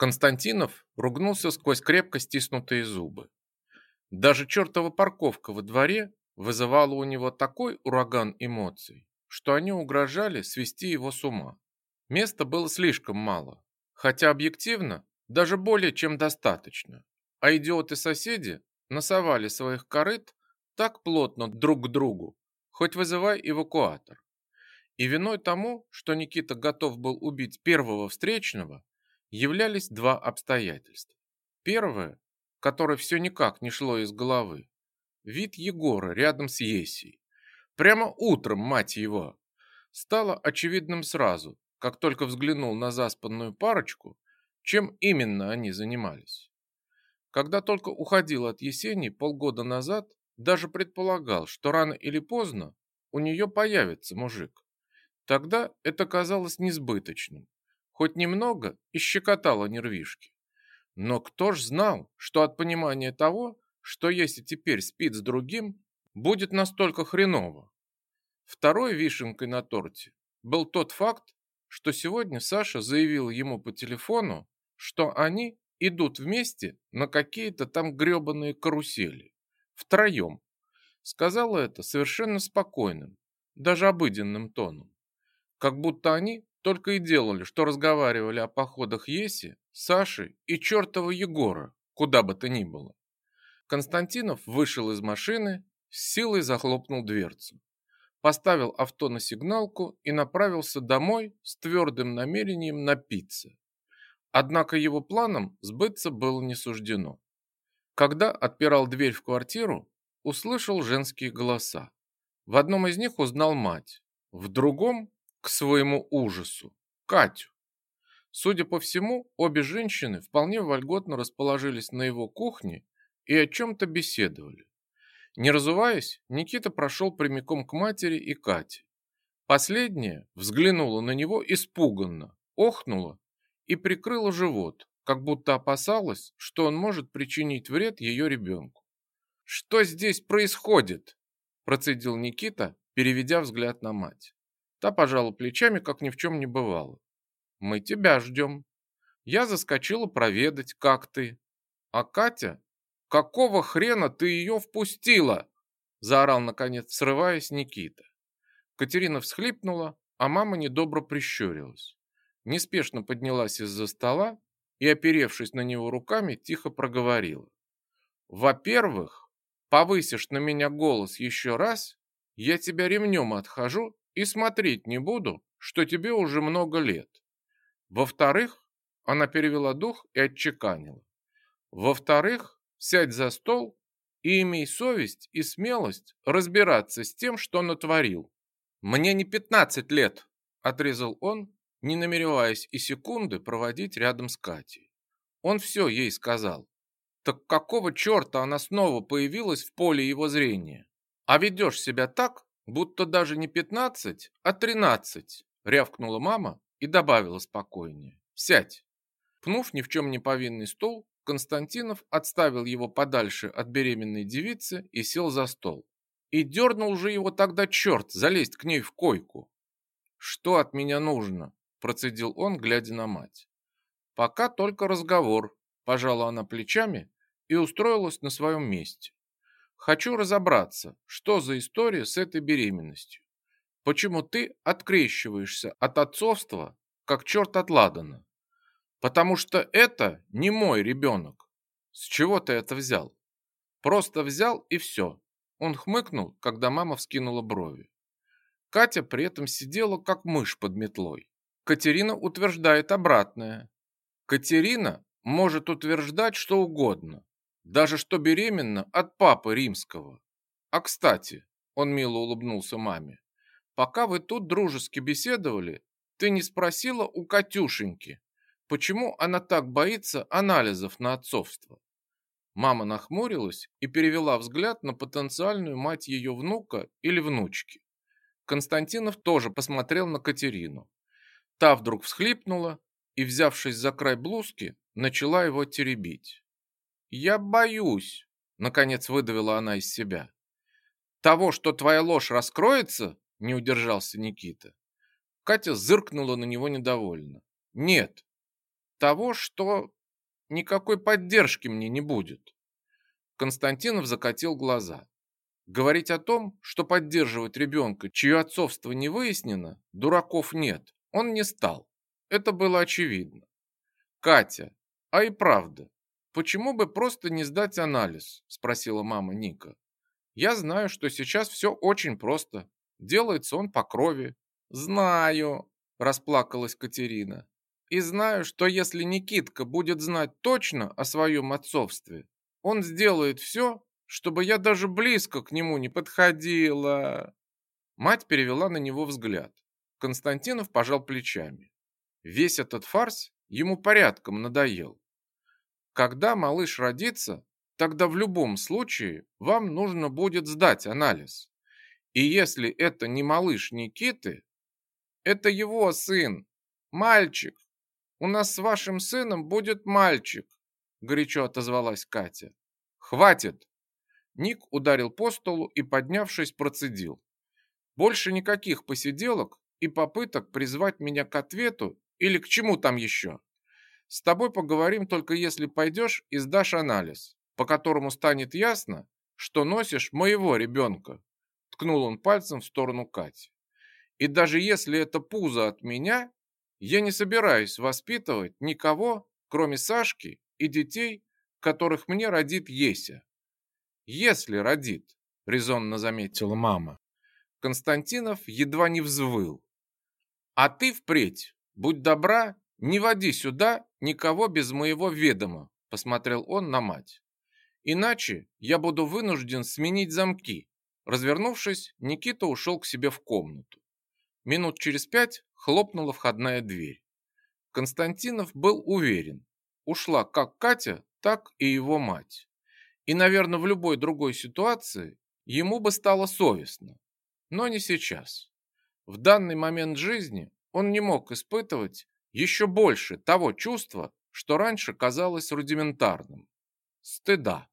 Константинов ругнулся сквозь крепко стиснутые зубы. Даже чертова парковка во дворе вызывала у него такой ураган эмоций, что они угрожали свести его с ума. Места было слишком мало, хотя объективно даже более чем достаточно, а идиоты-соседи носовали своих корыт так плотно друг к другу, хоть вызывай эвакуатор. И виной тому, что Никита готов был убить первого встречного, являлись два обстоятельства. Первое, которое все никак не шло из головы, вид Егора рядом с Есей. Прямо утром, мать его, стало очевидным сразу, как только взглянул на заспанную парочку, чем именно они занимались. Когда только уходил от Есени полгода назад, даже предполагал, что рано или поздно у нее появится мужик. Тогда это казалось несбыточным, хоть немного и щекотало нервишки. Но кто ж знал, что от понимания того, что если теперь спит с другим, будет настолько хреново. Второй вишенкой на торте был тот факт, что сегодня Саша заявил ему по телефону, что они идут вместе на какие-то там гребаные карусели. Втроем. Сказала это совершенно спокойным, даже обыденным тоном. Как будто они только и делали, что разговаривали о походах Еси, Саши и чертова Егора, куда бы то ни было. Константинов вышел из машины, с силой захлопнул дверцу, поставил авто на сигналку и направился домой с твердым намерением напиться. Однако его планам сбыться было не суждено. Когда отпирал дверь в квартиру, услышал женские голоса. В одном из них узнал мать, в другом к своему ужасу, Катю. Судя по всему, обе женщины вполне вольготно расположились на его кухне и о чем-то беседовали. Не разуваясь, Никита прошел прямиком к матери и Кате. Последняя взглянула на него испуганно, охнула и прикрыла живот, как будто опасалась, что он может причинить вред ее ребенку. «Что здесь происходит?» – процедил Никита, переведя взгляд на мать. Та пожала плечами, как ни в чем не бывало. «Мы тебя ждем». Я заскочила проведать, как ты. А Катя? Какого хрена ты ее впустила? Заорал, наконец, срываясь Никита. Катерина всхлипнула, а мама недобро прищурилась. Неспешно поднялась из-за стола и, оперевшись на него руками, тихо проговорила. «Во-первых, повысишь на меня голос еще раз, я тебя ремнем отхожу и смотреть не буду, что тебе уже много лет. Во-вторых, она перевела дух и отчеканила. Во-вторых, сядь за стол и имей совесть и смелость разбираться с тем, что натворил. Мне не пятнадцать лет, отрезал он, не намереваясь и секунды проводить рядом с Катей. Он все ей сказал. Так какого черта она снова появилась в поле его зрения? А ведешь себя так, будто даже не пятнадцать, а тринадцать, рявкнула мама и добавила спокойнее. Сядь. Пнув ни в чем не повинный стол, Константинов отставил его подальше от беременной девицы и сел за стол. И дернул же его тогда черт залезть к ней в койку. «Что от меня нужно?» – процедил он, глядя на мать. «Пока только разговор», – пожала она плечами и устроилась на своем месте. Хочу разобраться, что за история с этой беременностью. Почему ты открещиваешься от отцовства, как черт от ладана? Потому что это не мой ребенок. С чего ты это взял? Просто взял и все. Он хмыкнул, когда мама вскинула брови. Катя при этом сидела, как мышь под метлой. Катерина утверждает обратное. Катерина может утверждать что угодно, даже что беременна от папы римского. А кстати, он мило улыбнулся маме, пока вы тут дружески беседовали, ты не спросила у Катюшеньки, почему она так боится анализов на отцовство. Мама нахмурилась и перевела взгляд на потенциальную мать ее внука или внучки. Константинов тоже посмотрел на Катерину. Та вдруг всхлипнула и, взявшись за край блузки, начала его теребить. «Я боюсь», — наконец выдавила она из себя. «Того, что твоя ложь раскроется?» — не удержался Никита. Катя зыркнула на него недовольно. «Нет, того, что никакой поддержки мне не будет. Константинов закатил глаза. Говорить о том, что поддерживать ребенка, чье отцовство не выяснено, дураков нет, он не стал. Это было очевидно. Катя, а и правда, почему бы просто не сдать анализ? Спросила мама Ника. Я знаю, что сейчас все очень просто. Делается он по крови. Знаю, расплакалась Катерина. И знаю, что если Никитка будет знать точно о своем отцовстве, он сделает все, чтобы я даже близко к нему не подходила. Мать перевела на него взгляд. Константинов пожал плечами. Весь этот фарс ему порядком надоел. Когда малыш родится, тогда в любом случае вам нужно будет сдать анализ. И если это не малыш Никиты, это его сын, мальчик. У нас с вашим сыном будет мальчик, горячо отозвалась Катя. Хватит, Ник ударил по столу и, поднявшись, процедил. «Больше никаких посиделок и попыток призвать меня к ответу или к чему там еще. С тобой поговорим только если пойдешь и сдашь анализ, по которому станет ясно, что носишь моего ребенка». Ткнул он пальцем в сторону Кати. «И даже если это пузо от меня, я не собираюсь воспитывать никого, кроме Сашки и детей, которых мне родит Еся если родит, резонно заметила мама. Константинов едва не взвыл. А ты впредь, будь добра, не води сюда никого без моего ведома, посмотрел он на мать. Иначе я буду вынужден сменить замки. Развернувшись, Никита ушел к себе в комнату. Минут через пять хлопнула входная дверь. Константинов был уверен, ушла как Катя, так и его мать. И, наверное, в любой другой ситуации ему бы стало совестно. Но не сейчас. В данный момент жизни он не мог испытывать еще больше того чувства, что раньше казалось рудиментарным – стыда.